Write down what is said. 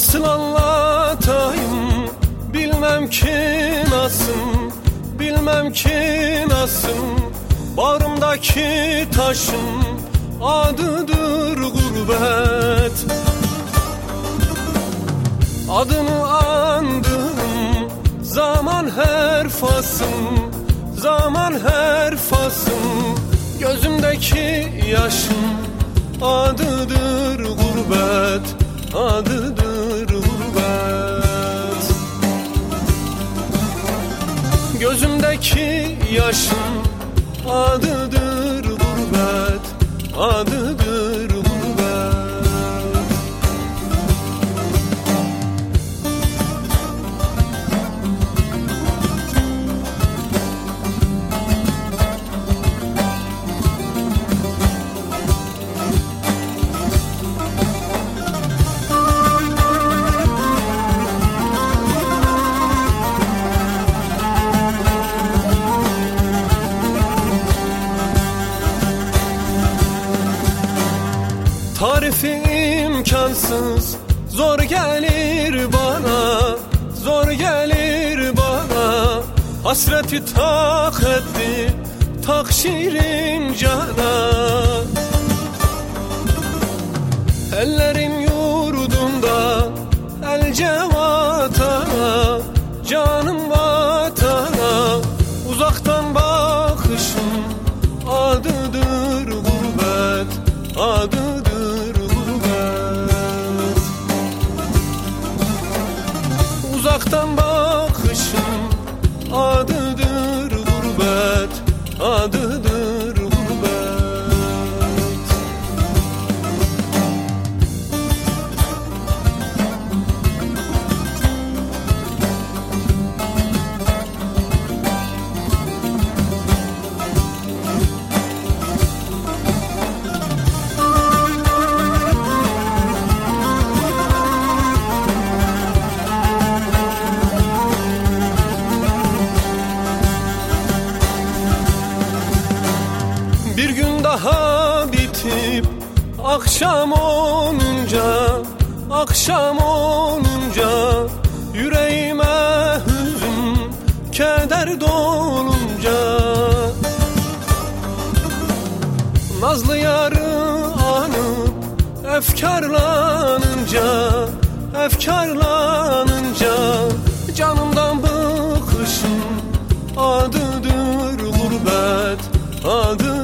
Nasıl anlatayım? Bilmem ki nasıl Bilmem ki nasıl. Bağrımdaki taşın adıdır gurbet. Adını andığım zaman her fasım Zaman her fasım Gözümdeki yaşım adıdır gurbet adıdır Gözümdeki yaşım Adıdır gurbet Adıdır imkansız. Zor gelir bana Zor gelir bana. Hasreti tak etti Tak şirin cana. Ellerin yurdunda El cevatana Canım vatana. Uzaktan bakışım Adıdır gurbet Adıdır Uzaktan bakışım Adıdır gurbet Adıdır daha bitip akşam olunca akşam olunca yüreğime hüzün keder dolunca. Nazlı yarı anıp efkarlanınca efkarlanınca canımdan bıkışım adıdır gurbet adı